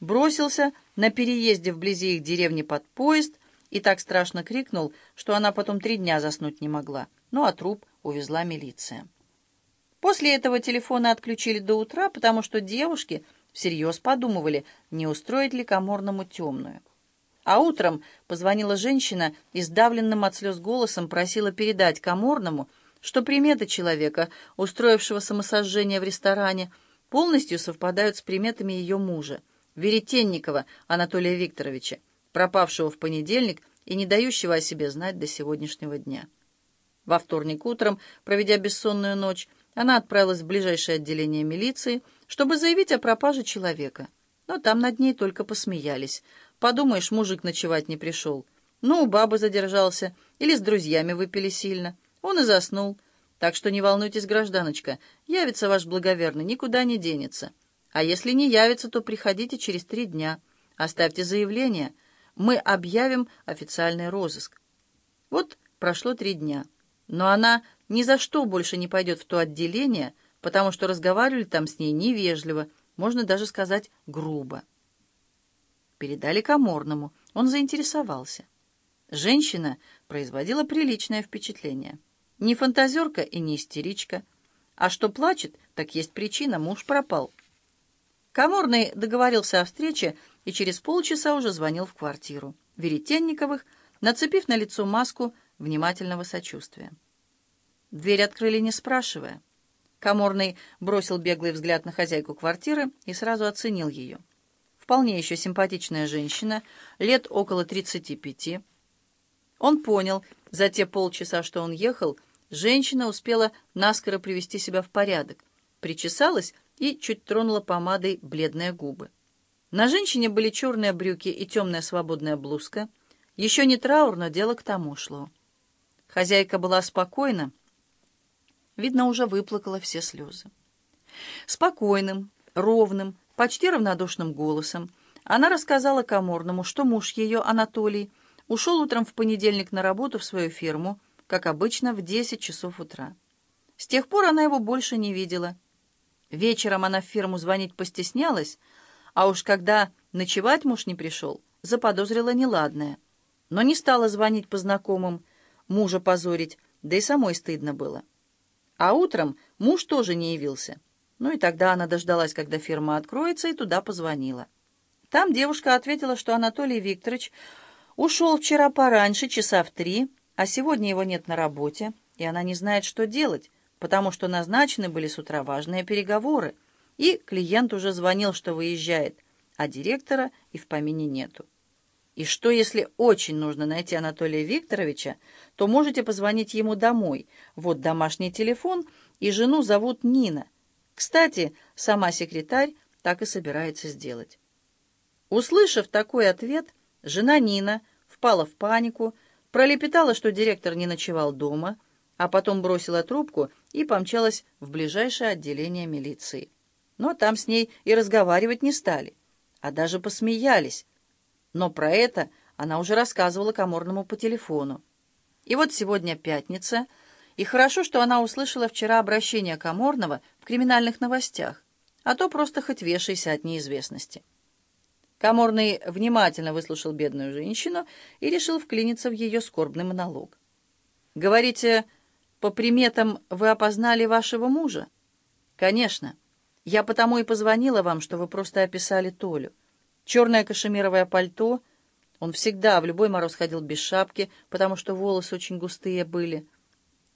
бросился на переезде вблизи их деревни под поезд и так страшно крикнул, что она потом три дня заснуть не могла. Ну а труп увезла милиция. После этого телефоны отключили до утра, потому что девушки всерьез подумывали, не устроить ли Каморному темную. А утром позвонила женщина и сдавленным от слез голосом просила передать Каморному, что приметы человека, устроившего самосожжение в ресторане, полностью совпадают с приметами ее мужа, Веретенникова Анатолия Викторовича, пропавшего в понедельник и не дающего о себе знать до сегодняшнего дня. Во вторник утром, проведя бессонную ночь, она отправилась в ближайшее отделение милиции, чтобы заявить о пропаже человека. Но там над ней только посмеялись. Подумаешь, мужик ночевать не пришел. Ну, у бабы задержался, или с друзьями выпили сильно. Он и заснул. Так что не волнуйтесь, гражданочка, явится ваш благоверный, никуда не денется. А если не явится, то приходите через три дня. Оставьте заявление. Мы объявим официальный розыск. Вот прошло три дня. Но она ни за что больше не пойдет в то отделение, потому что разговаривали там с ней невежливо, можно даже сказать грубо. Передали Каморному. Он заинтересовался. Женщина производила приличное впечатление. Не фантазерка и не истеричка. А что плачет, так есть причина, муж пропал. Каморный договорился о встрече и через полчаса уже звонил в квартиру. Веретенниковых, нацепив на лицо маску внимательного сочувствия. Дверь открыли, не спрашивая. Каморный бросил беглый взгляд на хозяйку квартиры и сразу оценил ее. Вполне еще симпатичная женщина, лет около 35. Он понял, за те полчаса, что он ехал, женщина успела наскоро привести себя в порядок, причесалась и чуть тронула помадой бледные губы. На женщине были черные брюки и темная свободная блузка. Еще не траур, но дело к тому шло. Хозяйка была спокойна, видно, уже выплакала все слезы. Спокойным, ровным, почти равнодушным голосом она рассказала Каморному, что муж ее, Анатолий, ушел утром в понедельник на работу в свою фирму, как обычно, в 10 часов утра. С тех пор она его больше не видела. Вечером она в фирму звонить постеснялась, а уж когда ночевать муж не пришел, заподозрила неладное. Но не стала звонить по знакомым, мужа позорить, да и самой стыдно было. А утром муж тоже не явился. Ну и тогда она дождалась, когда фирма откроется, и туда позвонила. Там девушка ответила, что Анатолий Викторович ушел вчера пораньше, часа в три, а сегодня его нет на работе, и она не знает, что делать, потому что назначены были с утра важные переговоры, и клиент уже звонил, что выезжает, а директора и в помине нету. И что, если очень нужно найти Анатолия Викторовича, то можете позвонить ему домой. Вот домашний телефон, и жену зовут Нина. Кстати, сама секретарь так и собирается сделать. Услышав такой ответ, жена Нина впала в панику, пролепетала, что директор не ночевал дома, а потом бросила трубку и помчалась в ближайшее отделение милиции. Но там с ней и разговаривать не стали, а даже посмеялись, но про это она уже рассказывала Каморному по телефону. И вот сегодня пятница, и хорошо, что она услышала вчера обращение Каморного в криминальных новостях, а то просто хоть вешайся от неизвестности. Каморный внимательно выслушал бедную женщину и решил вклиниться в ее скорбный монолог. «Говорите, по приметам вы опознали вашего мужа?» «Конечно. Я потому и позвонила вам, что вы просто описали Толю. Черное кашемировое пальто. Он всегда в любой мороз ходил без шапки, потому что волосы очень густые были.